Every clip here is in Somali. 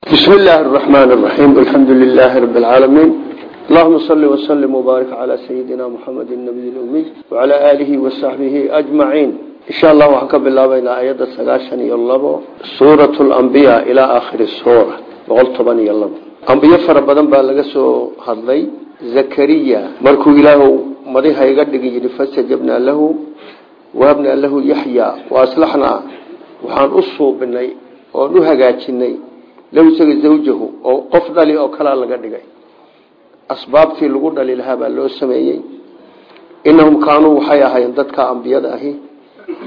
بسم الله الرحمن الرحيم الحمد لله رب العالمين اللهم صل وسلم وبارك على سيدنا محمد النبي الأمي وعلى آله وصحبه أجمعين إن شاء الله وحكى بالله بين آيات السقاشن يلبو سورة الأنبياء إلى آخر السورة بقول طبعا يلبو أنبياء فربضان بالغسو هذي زكريا مركو إله مضيها يقدق يجري فاستجبنا له وهبنا له يحيى وأصلحنا وحان أصو بني ونهجاتني low isaga zawjahu oo qof dhali oo kalaa laga dhigay. Asbaabtii lagu dhali lahaa baa loo sameeyey. Inahum kaanuu waxay ahaayeen dadka ambiyada ahi.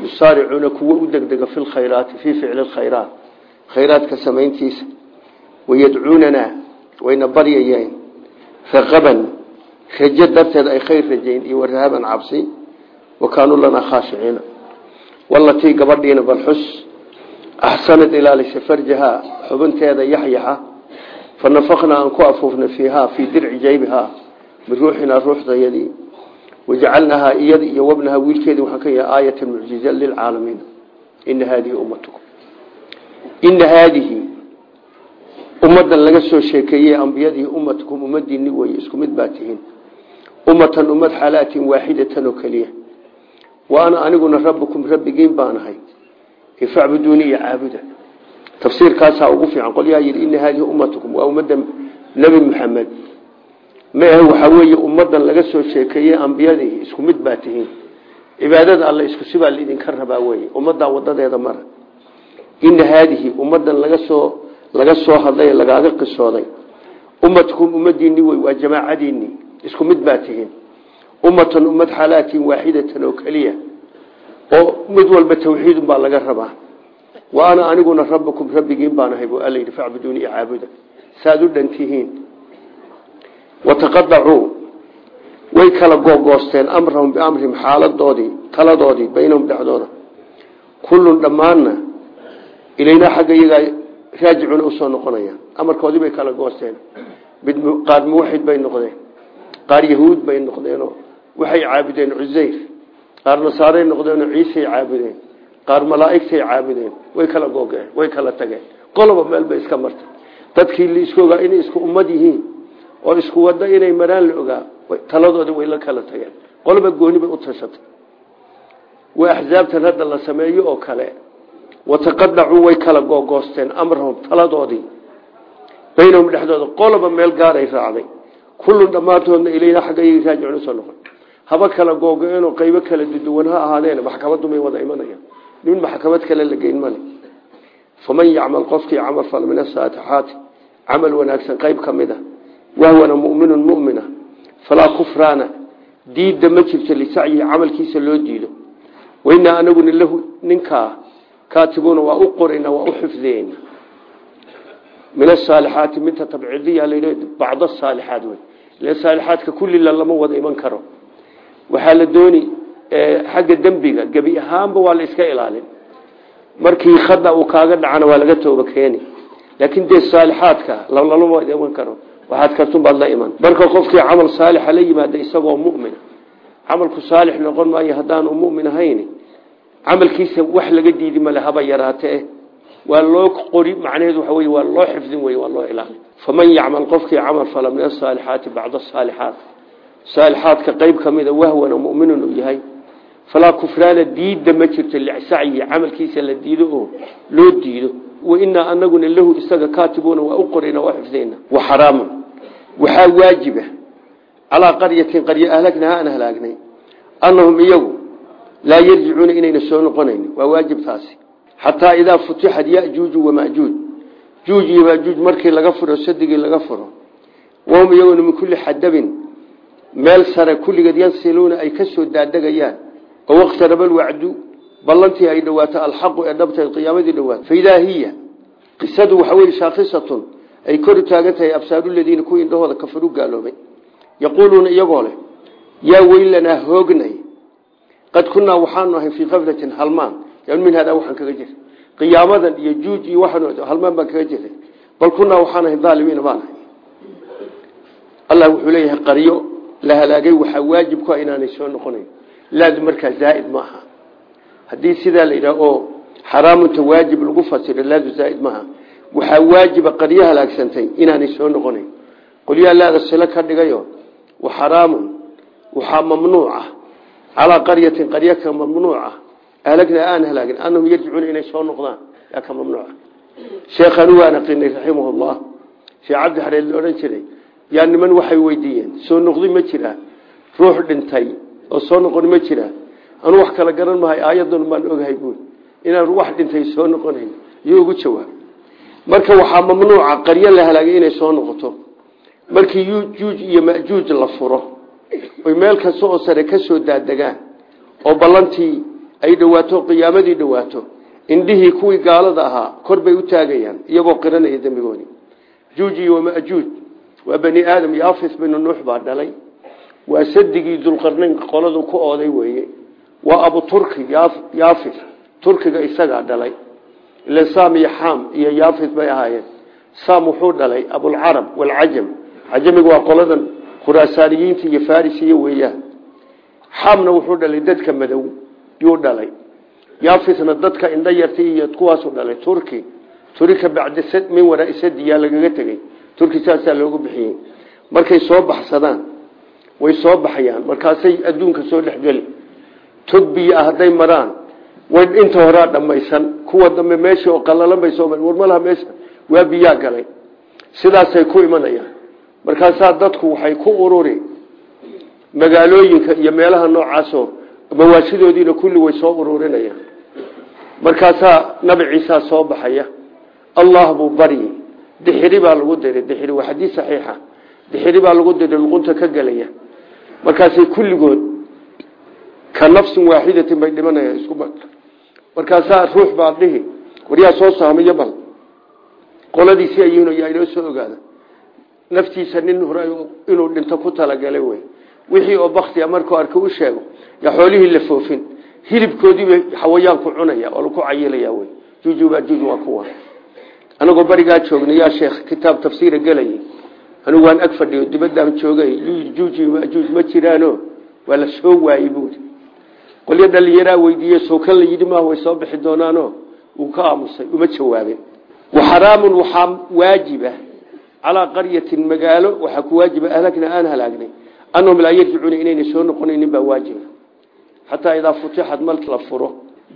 Yusaaricuuna kuwo u degdega fi lkhayraati fii ficli lkhayraat khayraadka samayntiisa. Wayadcuunanaa wayna baryayeen. Raqaban rajo darteed ay khayr rajayn iyo warahaban cabsi. Wa kaanuu lanaa khaashiciina walatii gabadhiina balxus axsanad ilaalisa farjahaa xubinteeda yaxyaxa fa nafaknaa aan ku afuufna fiihaa fii dirci jaybihaa min ruuxinaa ruuxdayadii wajacalnahaa iyada iyo wabnahaa wiilkeedii waxaan ka yahay aayatan mucjiza lilcaalamiin ina haadihi ummatukum ina haadihi ummadan laga soo sheekeeyey ambiyadii ummatukum ummadiini weye isku mid baa tihiin ummatan ummad xalaatin waaxidatan oo facbuduuni iyo caabuda. Tafsiirkaasaa ugu fiican. Qolyaha yidhi ina haadihi ummatukum. Waa ummadda nebi maxamed ma ahe waxaa weeye ummadan laga soo sheekeeyey ambiyadii isku mid baa tihiin. Cibaadada alle isku sibaa laidinka rabaa weye ummaddaa wadadeeda mara. Ina haadihi ummadan laga soo laga soo hadlay lagaaga qisooday. Ummatukum ummadiini wey waa jamaacadiini isku mid baa tihiin. Ummatan ummad xalaatin waaxidatan oo mid walba tawxiidun baa laga rabaa. Wa ana aniguna rabbukum rabbigiin baan ahay bu alla yidhi facbuduuni i caabuda saaad u dhan tihiin. Wataqadacuu way kala googoosteen amrahum biamrihim xaaladoodii taladoodii baynahum dhexdooda. Kullun dhammaanna ilaynaa xagga iyagaa raajicuna u soo noqonayaan. Amarkoodii bay kala goosteen. Mid qaar muwaxid bay noqdeen. Qaar yahuud bay noqdeenoo waxay caabudeen cuseyr qaar nasaaray noqdeenoo ciisay caabudeen qaar malaaigtay caabudeen way kala googeen way kala tageen qoloba meel bay iska martay. Dadkii la isku ogaa inay isku ummad yihiin oo isku wada inay maraan la ogaa taladooda way la kala tageen. Qoloba gooni bay u tashatay. Waa axsaabtan hadda la sameeyo oo kale wataqadacuu way kala googoosteen amrahum taladoodii. Baynahum dhexdooda qoloba meel gaaray raacday. Kullun dhammaantoodna ilayna xagga iyaga raajicun u soo noqon haba kala googo-een oo qaybo kala duduwan ha ahaadeen maxkamadu may wada imanayaan. Nin maxkamad kale la geyn male. Faman yacmal qofkii camal fal min asaatixaati camal wanaagsan qayb ka mid a wahwana muminun mumina falaa kufraana diidda ma jirto lisacyihi camalkiisa loo diido. Wainaa anaguna lahu ninkaa kaatibuuna waa u qorayna waa u xifdiyeyna min asaalixaati minta tabcidiya la bacdo saalixaad wey. Ile saalixaadka kullila lama wada iman karo waxaa la dooni xagga dembiga gebi ahaanba waa la iska ilaalin. Markii khada uu kaaga dhacana waa laga tooba keeni. Laakiin dee saalixaadka lalama iman karo. Waxaad kartunbaad la iman. Marka qofkii camal saalixa la yimaada isagoo mumina camalku saalix noqon maayo haddaanu mumin ahayn camalkiisa wax laga diidi male haba yaraatee waa loo qori macnaheedu waxa wey waa loo xifdin wey waa loo ilaalin. Faman yacmal qofkii camal fala min asaalixaati bacda saalixaadka qayb ka mida wahwana muminun uu yahay. Falaa kufraana diidda ma jirto lisacyi camalkiisa la diido oo loo diido. Wainaa anaguna lahu isaga kaatibuuna waa u qorayna waa xifdayna. Wa xaraamun. Waxaa waajiba calaa qaryatin qaryo ahlagnaha aan halaagnay annahum iyagu laa yarjicuuna inayna soo noqonayn waa waajib taasi. Xataa idaa futixat yajuuju wamajuuj juuj iyo maajuuj markii laga furo sadigii laga furo wahum iyaguna min kulli xadabin meel sare kulligeed yansiluuna ay ka soo daadegayaan oo waqtaraba alwacdu ballantii ay dhowaato alxaqu ee dhabtaed qiyaamadii dhowaato faidaa qisadu waxa weye shaakhisatun ay kor u taagan tahay absaaruladiina kuwii indhahooda kafaru gaaloobay. Yaquuluuna iyagoo leh yaa hoognay qad kunnaa waxaanu ahay fii kaflatin halmaan. Yan min hadaa waxaan kaga jira qiyaamadan iyo juuj iyo halmaan baan kaga jiray. Bal kunnaa waxaan ahay aalimiina baan ahay. Allah wuxuu leeyahay qaryo la halaagay waxaa waajib ku ah inaanay soo noqonayn. Laadu markaa zaaid ma aha. Haddii sidaa la yidhaah oo xaraamunta waajib lagu fasiro laadu zaaid maaha waxaa waajiba qaryo halaagsantay inaanay soo noqonayn. Qolyaha laada silo ka dhigayo wa xaraamun waxaa mamnuuca calaa qaryatin qaryo ka mamnuuca ahlagnaa aan halaagin anahum yarjicuuna inay soo noqdaan yaa ka mamnuuca sheekhan waan aqinay raximahullah sheekh cabdi xareed la odhan yaa niman waxay weydiiyeen soo noqdi ma jiraa ruux dhintay oo soo noqon ma jiraa anuu wax kala garan mahay aayadan baan ogahay buui inaan wax dhintay soo noqonayn. Iyo ugu jawaab. Marka waxaa mamnuuca qaryo la halaagay inay soo noqoto. Markii juuj iyo majuuj la furo oy meel kasta oo sare ka soo daadegaan oo ballantii ay dhawaato qiyaamadii dhawaato indhihii kuwii gaalada ahaa kor bay u taagayaan iyagoo qiranaya dembigoodii. Juuj iyo majuuj waa bani aadam yaafis binu nuux baa dhalay. Waa sadigii dulqarnayn qoladu ku ooday weeye. Waa abu turki yaafis turkiga isagaa dhalay. Ila sam iyo xam iyo yaafis bay ahaayeen. Sam wuxuu dhalay abulcarab walcajam cajamiga waa qoladan khuraasaaniyiinta iyo farisiya weeyaan. Xamna wuxuu dhalay dadka madow yuu dhalay. Yaafisna dadka indho yarta iyo kuwaasuu dhalay turki. Turika bacda min tegey turki saasaa loogu bixiyey. Markay soo baxsadaan way soo baxayaan. Markaasay adduunka soo dhexgeli tog biyo ah hadday maraan way inta horaa dhammaysan. Kuwa dambe meesha oo qalalan bay soo war malaha meesha. Waa biyaa galay. Sidaasay ku imanayaan. Markaasaa dadku waxay ku ururi magaalooyinka iyo meelaha noocaasoo mawaashidoodiina kulli way soo ururinayaan. Markaasaa nabi ciisaa soo baxaya. Allah buu baryi dixiri baa lagu diray dixiri waa xadiis saxiixa. Dixiri baa lagu diray luqunta ka gelaya markaasay kulligood ka nafsin waaxidatin bay dhimanayaan isku markaasaa ruux baa dhihi waryaa soo saamiyo bal. Qoladiisi ayihin yaa inoo soo ogaada. Naftiisa nin hore inuu dhinto ku talagalay wey. Wixii oo baktia markuu arka u sheego yaa xoolihii la foofin. Hilibkoodiiba xawayaanku cunaya oo laku cayilaya wey. Jujuba juj waa kuwa anagoo barigaa joognay yaa sheekh kitaab tafsiira gelayay anigu waan ag fadhiyo dibadaan joogay. Juuj majuuj ma jiraano. Waa la soo waayey buuri qolyo dhalinyaraa weydiiye sookan la yidhi maaha way soo bixi doonaano wuu ka aamusay uma jawaabin. Waxaraamun waxaa waajiba calaa qaryatin magaalo waxaa ku waajiba ahlakna aan halaagnay. Anahum laa yarjicuuna inayna soo noqonaynin baa waajiba. Xataa idaa futixad mark la furo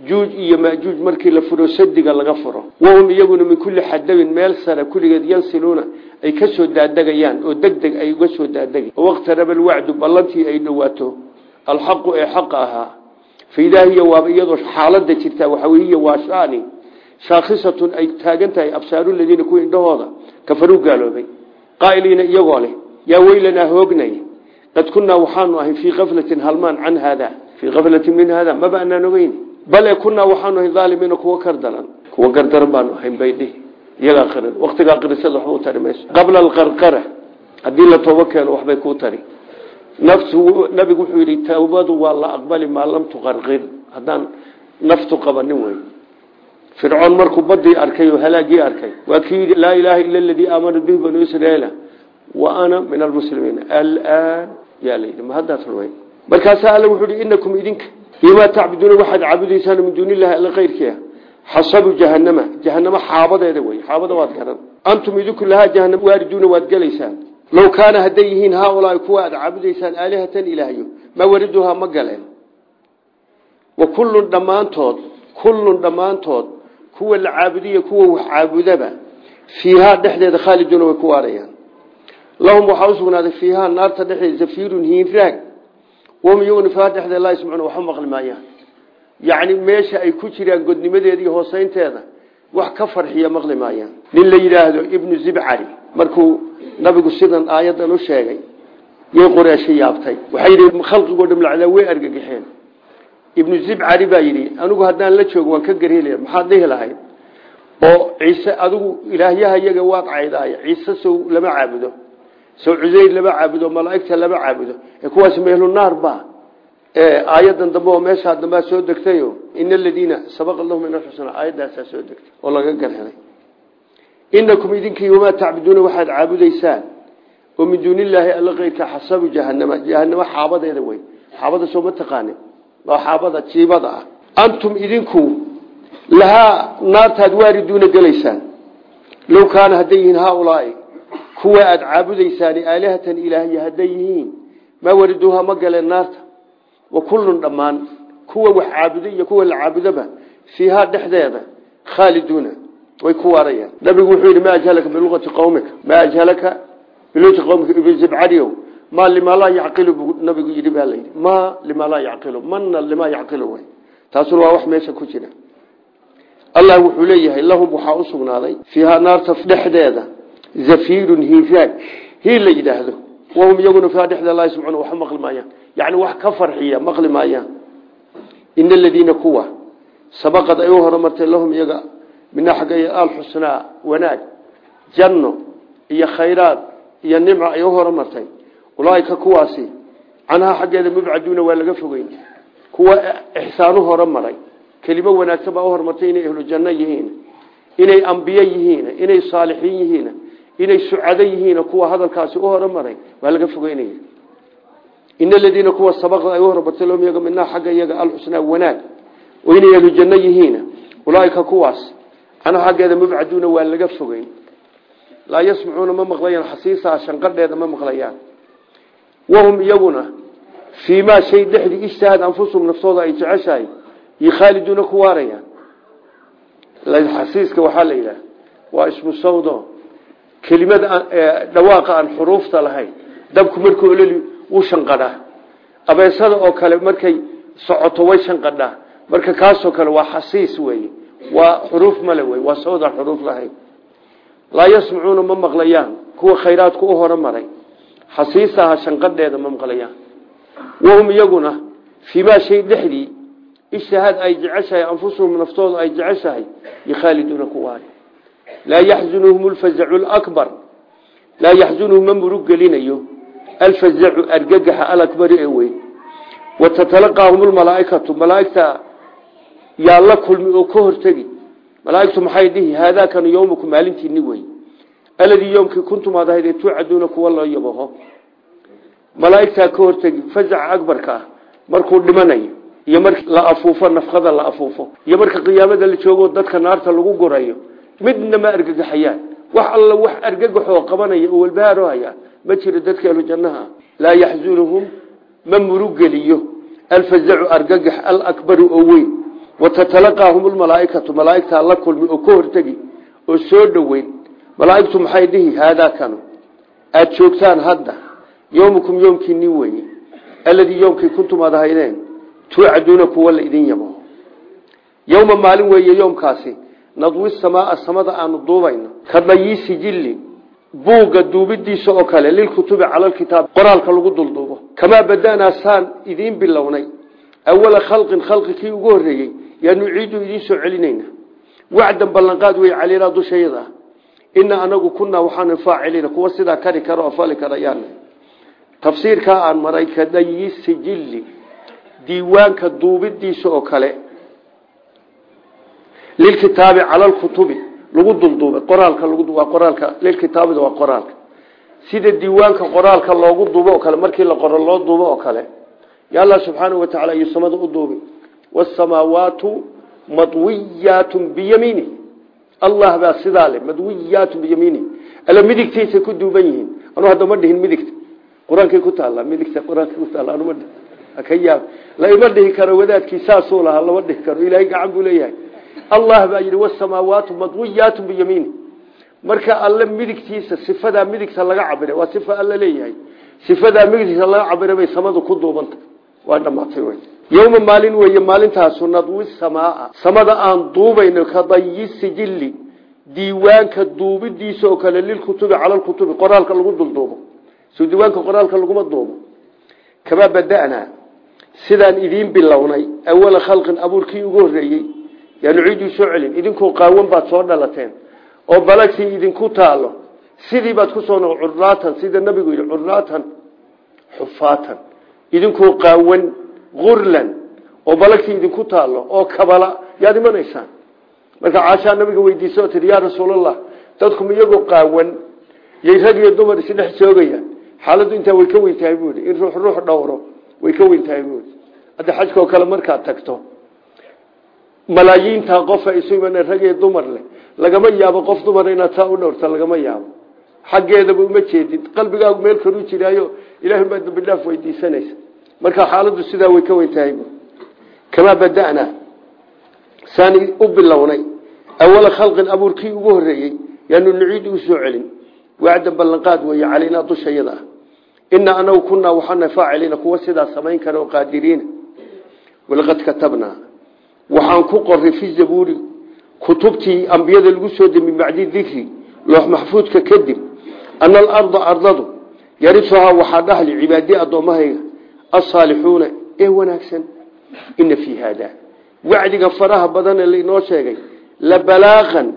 juuj iyo majuuj markii la furo sadiga laga furo. Wahum iyaguna min kulli xadabin meel sare kulligeed yansiluuna ay ka soo daadegayaan oo deg deg ay uga soo daadegi waqtaraba alwacdu ballantii ay dhowaato. Alxaqu ee xaqa ahaa. Faidaa hiya waaba iyadoo xaalada jirtaa waxawehiya waa shaani shaakhisatun ay taagan tahay absaaru ladiina kuwa indhahooda. Kafaruu gaaloobay. Qaa'iliina iyagoo leh yaa weylanaa hoognay qad kunnaa waxaanu ahay fii kaflatin halmaan can haada fii kaflatin min haada maba anaan ogeyn bale kunnaa waxaanu ahay aalimiina kuwa kardaran kuwa gardaran baanu ahayn baydhihi iyagaa qiran waqtigaa qirisada waxba u tari mayso qabla alqarqara haddii la toobo keeno waxbay kuu tari naftu nabigu wuxuu yidhi tawbadu waa la aqbali maa lam tuqarqir haddaan naftu qabanin wey fircoon markuu badii arkay oo halaagii arkay waa kii yidhi laa ilaaha ila aladii aamanat bihi banuu israiila wa ana min almuslimiin alaan yaa la yidhi ma haddaad rumayn markaasaa alle wuxuu yidhi inakum idinka bimaa tacbuduuna waxaad caabudaysaan min duuni illahi alla kayrkiia xasabu jahanama jahanamo xaabadeeda wey xaabada waad garan. Antum idinku lahaa jahanam waariduuna waad gelaysaan. Low kaana hadday yihiin haaulaai kuwa aad caabudaysaan aalihatan ilaahyo maa wariduhaa ma galeen. Wa kullun dhammaantood kullun dhammaantood kuwa la caabudiya kuwa wax caabudaba fiihaa dhexdeeda khaaliduuna way ku waarayaan. Lahum waxaa usugnaaday fiihaa naarta dhexdeeda zafiirun hiinraag wahum iyaguna fiihaa dhexdeeda laa yasmacuuna waxba maqli maayaan. Yacni meesha ay ku jiraan godnimadeeda iyo hooseynteeda wax ka farxiya maqli maayaan. Nin la yidhaahdo ibnu zibcari markuu nabigu sidan aayadan u sheegay yay qoreesho yaabtay. Waxay yidhi khalqigoo dham lacdaa way argagixeen. Ibnu zibcari baa yidhi anigu haddaan la joogo waan ka garhelaya maxaad dhihi lahayd? Oo ciise adigu ilaahyaha iyaga waad caydaaya ciise sow lama caabudo sow cuseyr lama caabudo malaa'igta lama caabudo. Ee kuwaas meehlu naar ba? Aayadan dambe oo meeshaa dambea soo degtayo ina aladiina sabaqa lahum min alxusna aayaddaasaa soo degtay oo laga garhelay inakum idinkii wamaa tacbuduuna waxaad caabudaysaan. Oo min duuni illaahi alla keyrka xasabu jahanama jahanamo xaabadeeda wey xaabada soo ma taqaanin waa xaabada jiibada ah. Antum idinku lahaa naartaad waariduuna gelaysaan. Low kaana hadday kuwa aada caabudaysaani aalihatan ilaahya hadday yihiin maa wariduuha ma galeen naarta. Wa kullun dhammaan kuwa wax caabuday iyo kuwa la caabudaba fiihaa dhexdeeda khaaliduuna way ku waarayaan. Nabigu wuxuu yidhi ma ajhalaka biluqati qawmika ma ajhalaka biluqati qawmika ibn zibcadiyow ma lima laa yacqilu nabigu yidhi baa layidhi ma lima laa yacqilu mana lima yacqilu way. Taasuna waa wax meesha ku jira. Allah wuxuu leeyahay lahum waxaa u sugnaaday naarta dhexdeeda zafiirun hiifaag hiil la yidhaahdo. Wahum iyaguna fiihaa dhexdeeda laa yasmacuuna waxba maqli maayaan. Yacni wax ka farxiya maqli maayaan. Ina aladiina kuwa sabaqad ay u horumartay lahum iyaga mina xagga alxusnaa wanaag janno iyo khayraad iyo nimco ay u horumartay. Ulaaika kuwaasi canhaa xaggeeda mubcaduuna waa laga fogeyn. Kuwa ixsaanu horumaray. Kelimo wanaagsan baa u horumartay inay ahlu janno yihiin inay ambiye yihiin inay saalixiin yihiin inay sucado yihiin kuwa hadalkaasi u horumaray waa laga fogeynaya. In aladiina kuwa sabaqda ay u horumartay lahum iyaga minaa xagga iyaga alxusnaa wanaag. Oo inay ahlu janno yihiin ulaaika kuwaas. Canhaa xaggeeda mubcaduuna waa laga fogeyn. Laa yasmacuuna ma maqlayaan xasiisaa shanqadheeda ma maqlayaan. Wahum iyaguna fii shay dhexdii ijtahad anfusum naftooda ay jeceshahay iyo khaaliduuna xasiiska waxaa la yidhaha waa ismu sawdo kelimada dhawaaqa aan xuruufta lahayn. Dabku markuu ololi wuu shanqadhaa. Abeesada oo kale markay socoto way shanqadhaa. Marka kaasoo kale waa xasiis weye waa xuruuf male wey waa sawdaan xuruuf lahayn. Laa yasmacuuna ma maqlayaan. Kuwa khayraadku u horumaray xasiisaha shanqadheeda ma maqlayaan. Wahum iyaguna fii maa shay dhexdii ijtihaad ay jeceshahay anfusuhum naftooda ay jeceshahay yokhaaliduuna ku waari laa yaxzunuhum alfazacu lakbar laa yaxzunuhum ma murug gelinayo alfazacu argagaxa alakbari ee weyn wa tatalaqaahum lmalaaikatu malaaigta yaa la kulmi oo ka hortegi malaaigtu maxay dhihi haadaakanu yowmakum maalintiini wey aladii yoomkii kuntum aad ahayd tuucaduuna kuwa loo yabaho malaaigtaa ka hortegi fazaca akbarka ah markuu dhimanayo iyo marki la afuufo nafkada la afuufo iyo marka qiyaamada la dadka naarta lagu gurayo midna ma argagaxayaan. Wax alla wax argagaxoo qabanaya oo walbahaarhaya ma jiro dadka ahlu jannaha laa yaxzunuhum ma murugeliyo. Alfazacu argagax alakbaru oo weyn. Watatalaqaahum lmalaaikatu malaaigtaa la kulmi oo ka hortegi oo soo dhoweyn. Malaaigtu maxay dhihi? Haadaa kanu. Aada joogtaan hadda. Yowmukum yoomkiini weye aladii yoomkii kuntum aad ahaydeen tuucaduuna kuwa la idin yabo. Yowma maalin weeye yoomkaasi nadwi samaaa samada aanu duubayno. Ka dhayi sijilli buugga duubidiisa oo kale lilkutubi cala lkitaab qoraalka lagu dulduubo kamaa badanaa saan idiin bilownay. Awala khalqin khalqi kii ugu horreeyey yaa nuciidu idiin soo celinayna wacdan ballanqaad wey calaynaa dushayada. Ina anagu kunaa waxaanu faacilina kuwa sidaa kari kara oo fali karayaan tafsiirkaa aan maray ka dhayi sijilli diiwaanka duubidiisa kale lilkitaabi cala lkutubi lagu dulduubay qoraalka waa qoraalka lilkitaabida waa qoraalka. sida diiwaanka qoraalka. loogu duubo oo kale markii la qoro loo duubo kale ya allah subxaanahu watacaala iyo samada u duubi wasamaawaatu madwiyaatun biyamiini allah baa sidaa le madwiyaatun biyamiini alla midigtiisay ku duuban yihiin anu hadda ma dhihin midigta qur'aankay ku taalla midigta qur'aanka ku taalla anuma dhihin ka yaab laima dhihi karo wadaadkii saasuu lahaa lama dhihi karo ilaahay gacan buu leeyahay allah baa yidhi wasamaawaatu madwiyaatun biyamiini marka alle midigtiisa sifadaa midigta laga cabira waa sifa alle leeyahay. Sifadaa midigtiisa laga cabira bay samadu ku duubanta. Waa dhamaatay wy yowma maalin weeye maalintaasu nadwi samaaa. Samada aan duubayno ka dayi sijilli diiwaanka duubidiisa oo kale lilkutubi cala lkutubi qoraalka lagu dulduubo so diiwaanka qoraalka laguma duubo. Kamaa badanaa? Sidaan idiin bilownay awala khalqin abuurkii ugu horreeyey yaa nuciiduu soo celin idinkoo qaawan baad soo dhalateen oo balagtii idinku taalo sidii baad ku soo no curaatan sida nabigu yidhi curaatan xufaatan. Idinkoo qaawan gurlan oo balagtii idinku taalo oo kabala yaad imanaysaan. Marka caashaa nabiga weydiisa oo tihi yaa rasuulallah dadkum iyagoo qaawan? Yay rag iyo dumar isdhex joogayaan. Xaaladdu intaa way ka weyn tahay in ruux ruux dhowro way ka weyn tahay buui hadda xajkaoo kale markaad tagto malaayiinta qofa isu iman rag iyo dumar leh lagama yaabo qof dumar inaad taa u dhowrta lagama yaabo. Xaggeedaba uma jeedid qalbigaagu meel kalu jiraayo ilahay baa dambi dhaaf weydiisanaysa. Marka xaaladdu sidaa way ka weyn tahay kamaa bada'naa saani u bilownay. Awala khalqin abuurkii ugu horreeyey yaanu nuciidu u soo celin. Wacdan ballanqaad weeye calaynaa dusha yada. Ah inaa anagu kunaa waxaana faaciliina kuwa sidaa samayn kara oo qaadiriina waxaan ku qoray fi zabuuri kutubtii ambiyada lagu soo demi bacdi dikri loox maxfuudka kadib ana alarda ardadu yarisuhaa waxaa dhahli cibaadii addoommahayga asaalixuuna ee wanaagsan. Ina fii haada. Wacdiga faraha badan ee lainoo sheegay la balaaqan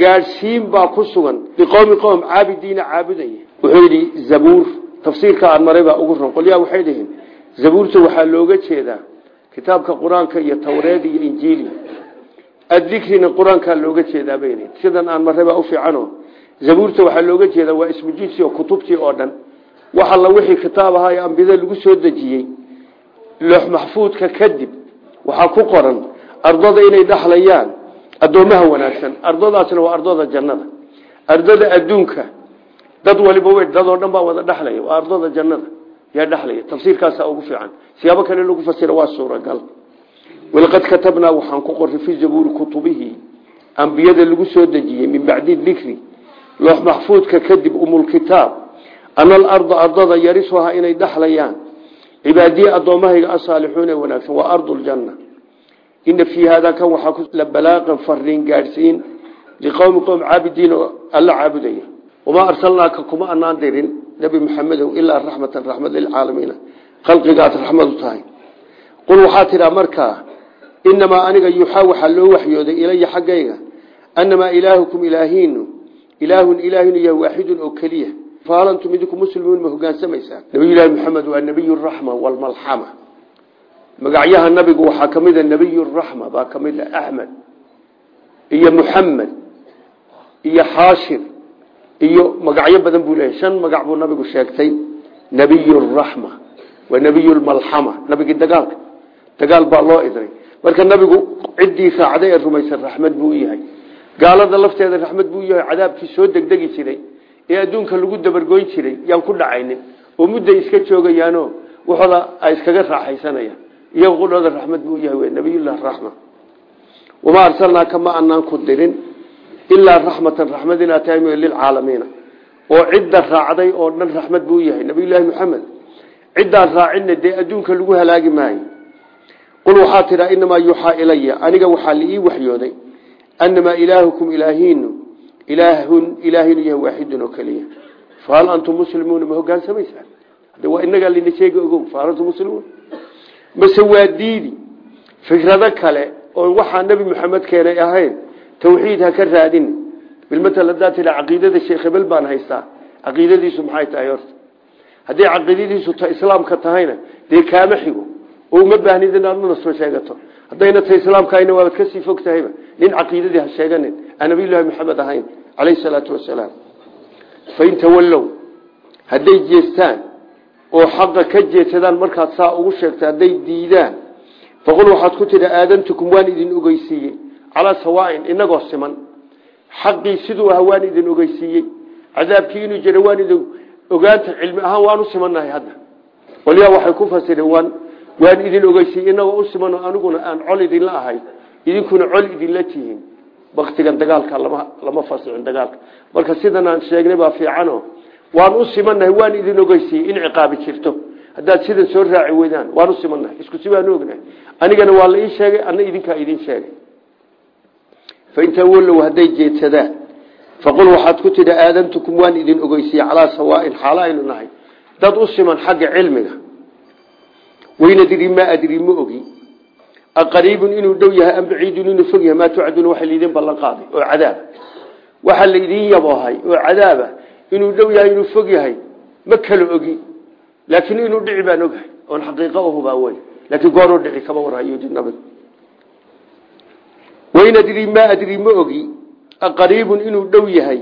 gaadhsiin baa ku sugan biqowmi qowm caabidiina caabudaya. Wuxuu yidhi tafsiirka aan maray ugu ron qolyaa waxay dhihiin zabuurta waxaa looga jeedaa kitaabka qur'aanka iyo tawreed iyo injiili addikrina qur'aankaa looga jeedaa bay dhihin sidan aan maray baa u fiicano zabuurta waxaa looga jeedaa waa ismu jinsi oo kutubtii oo dhan. Wax alla wixii kitaab ahaa ee ambiyada lagu soo dejiyey loox maxfuudka kadib waxaa ku qoran ardada inay dhaxlayaan addoomaha wanaagsan. Ardadaasna waa ardada jannada. Ardada adduunka dad waliba dadoo dhan baa wada dhexlaya waa ardada jannada yaa dhexlaya tafsiirkaasa ugu fiican. Siyaabo kale lagu fasira waa suuragal. Walaqad katabnaa waxaan ku qoray fi zabuuri kutubihii ambiyada lagu soo dejiyey min bacdi dikri loox maxfuudka kadib umulkitaab ana alarda ardada yarisuhaa inay dhexlayaan cibaadiye addoommahayga asaalixuun ee wanaagsan waa ardu ljanna ina fii haada kan waxaa ku la balaaqan fariin gaadhsiin liqowmi qowm caabidiin oo alla caabudaya. Wamaa arsalnaaka kuma anaan nebi maxamedow ilaa raxmatan raxmad lilcaalamiina khalqigaad raxmadu tahay. Qul waxaa tidhaa markaa inamaa aniga yuuxaa waxaa loo waxyooday ilaya xaggayga annamaa ilaahukum ilaahiinu ilaahun ilaahinu yah waaxidun oo keliya. Fahal antum idinku muslimuun ma hogaansamaysaan nabiyulaahi maxamed waa nebiy raxma walmalxama magacyaha nabigu waxaa ka mid a nebiy raxma baa ka mid a axmed iyo magacyo badan buu leeyahy shan magac buu nabigu sheegtay. Nebiy raxma waa nebiy lmalxama nabigii dagaalka. Dagaal baa loo idray. Marka nabigu ciddii raacday ee rumaysan raxmad buu yahay. Gaalada lafteeda raxmad buu yahay cadaabkii soo degdegi jiray ee adduunka lagu dabargoyn jiray yaan ku dhacaynin. Oo mudday iska joogayaano waxooda ay iskaga raaxaysanayaan. Iyaga qudhooda raxmad buu yahay w nabiyullah raxma wamaa arsalnaaka ma anaan ku dirin ilaa raxmatan raxmad inaad tahay m lilcaalamiina oo cidda raacday oo dhan raxmad buu yahay nabiyullaahi maxamed ciddaan raacinna dee adduunka lagu halaagi maayo. Qul waxaa tidhaa inamaa yuuxaa ilaya aniga waxaa liii waxyooday. Annamaa ilaahukum ilaahiinu ilaahun ilaahinu yahay waaxidun oo keliya fahal antum muslimuuna ma hogaansamaysaan hade waa inagaa lina sheegi ogow fahal antum muslimuun mase waa diidi fikrado kale oo waxaa nebi maxamed keenay tawxiid ha ka raadin. Bilmatal haddaa tidha caqiidada sheekh hebel baan haystaa. Caqiidadiisu maxay tahay horta? Hadday caqiidadiisu ta islaamka tahayna dee kaama xigo? Oo uma baahnid inaad una soo sheegato. Haddayna ta islaamkahayna waabad ka sii fog tahayba nin caqiidadii ha sheeganin. Aan nabiyullaahi maxamed ahayn calayhi salaatu wasalaam fain tawallow hadday jeestaan oo xaqa ka jeedsadaan markaad saa ugu sheegta hadday diidaan faqul waxaad ku tidhi calaa sawaain inagoo siman xaqii siduu ahaa waan idin ogeysiiyey cadaabkii inuu jira waan idin ogaanta cilmi ahaan waan u simannahay hadda qolyaa waxay ku fasireen waan idin ogeysiiyey inagoo u siman oo aniguna aan col idinla ahay idinkuna col idinla tihiin baktigan dagaalka lama fasixin dagaalka marka sidan aan sheegnay baa fiicano waan u simannahay waan idin ogeysiiyey in ciqaabi jirto haddaad sidan soo raaci weydaan waan u simannahay isku si baanu ognahay anigana waa la ii sheegay fain tawallow hadday jeedsadaan faqul waxaad ku tidhi aadantukum waan idin ogeysiiyey calaa sawaain xaalo aynu nahay dad u siman xagga cilmiga waynadri maa adri ma ogi aqariibun inuu dhow yahay am baciidun inuu fog yahay maa tucaduna waxa laydin ballan qaaday oo cadaaba waxa laydin yaboohay oo cadaaba inuu dhow yahay inuu fog yahay ma kala ogi laakiin inuu dhici waynadri maa adri ma ogi. Aqariibun inuu dhow yahay.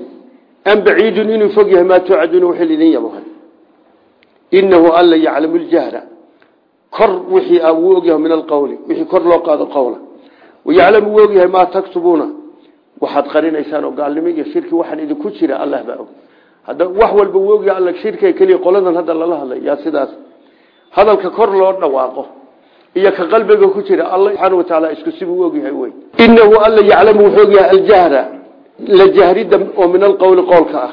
Am baciidun inuu fog yahay maa tucaduna waxa laydin yaboohay inahu alla yaclamu ljahra kor wixii wuu ogyahay min alqowli wixii kor loo qaado qowla wayaclamu wuu ogyahay maa taktubuuna. Waxaad qarinaysaan oo gaalnimo iyo shirki waxaan idinku jira allah baa og. Hadda wax walba wuu ogyahay alla shirkiga keliya qoladan hadda lala hadlay iyo ka qalbiga ku jira alla subxaana wa tacaala isku sibuu ogyahay wey inahu alla yaclamu wuxuu ogyahay aljahra la jahrida oo min alqowli qowlka ah.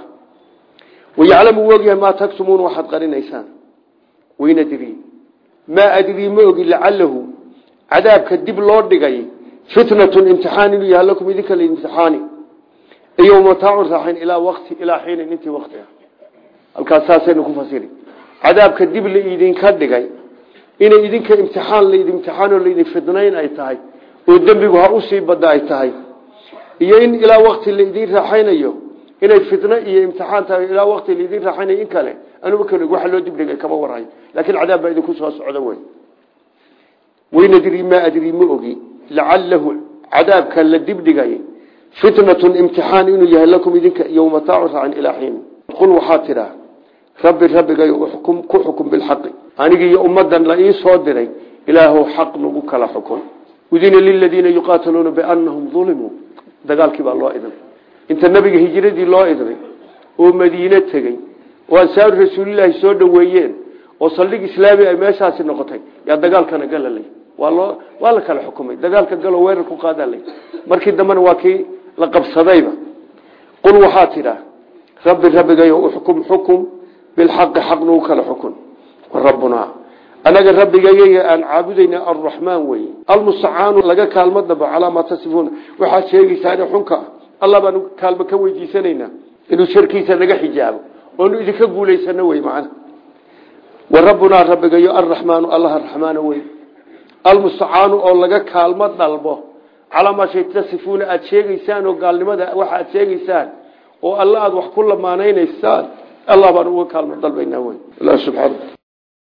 Wayaclamu wuu ogyahay maa taktumuun waxaad qarinaysaan. Waynadri maa adrii ma ogi lacalahu cadaabka dib loo dhigay fitnatun imtixaan inuu yahay lakum idinka laimtixaani iyo mataacun raaxayn ilaa waqti ilaa xiinin intii waqti ah. Halkaas saasaynu ku fasiri. Cadaabka dib la idinka dhigay inay idinka imtixaan laidin imtixaanoo laydin fidnayn ay tahay oo dembigu ha u sii badda ay tahay. Iyo in ilaa waqti laidin raaxaynayo inay fitno iyo imtixaan tahay ilaa waqti laidin raaxaynayo in kale anuba kale waxa loo dibdhigay kama warhayo laakiin cadaab baa idinku soo socda wey. Waynadri maa adrii ma ogi. Lacalahu cadaabka la dibdhigay fitnatun imtixaan inuu yahay lakum idinka iyo mataacu raacan ilaa xiin qul waxaa tidhaa rabbi rabbigay uxkum ku xukum bilxaqi anigi iyo ummadan la ii soo diray ilaahu xaq lagu kala xukun. Udina liladiina yuqaataluuna biannahum ulimuu dagaalkii baa loo idray. Inta nabiga hijiradii loo idray oo madiine tegey oo ansaaru rasuulilaahi soo dhoweeyeen oo saldhig islaami ay meeshaasi noqotay yaa dagaalkana galalay. Waa la kala xukumay. Dagaalka galo weerar ku qaadalay. Markii dambena waa kii la qabsadayba. Qul waxaa tidhaa rabbi rabbigayo uxkum xukum bilxaqi xaq nagu kala xukun rabbunaa anaga rabbigayaga aan caabudayna arraxmaan weye almustacaanu laga kaalmo dabo calaa maa tasifuuna waxaad sheegaysaane xunka allah baanu kaalmo ka weydiisanaynaa inuu sharkiisa naga xijaabo oonu idinka guulaysano wey macna wa rabbunaa rabbigayo arraxmaanu allah araxmaana wey. Almustacaanu oo laga kaalmo dalbo calaa maa shay tasifuuna aada sheegaysaan oo gaalnimada waxa aad sheegaysaan oo alla aada wax ku lamaanaynaysaan allah baan uga kaalmo dalbaynaa wey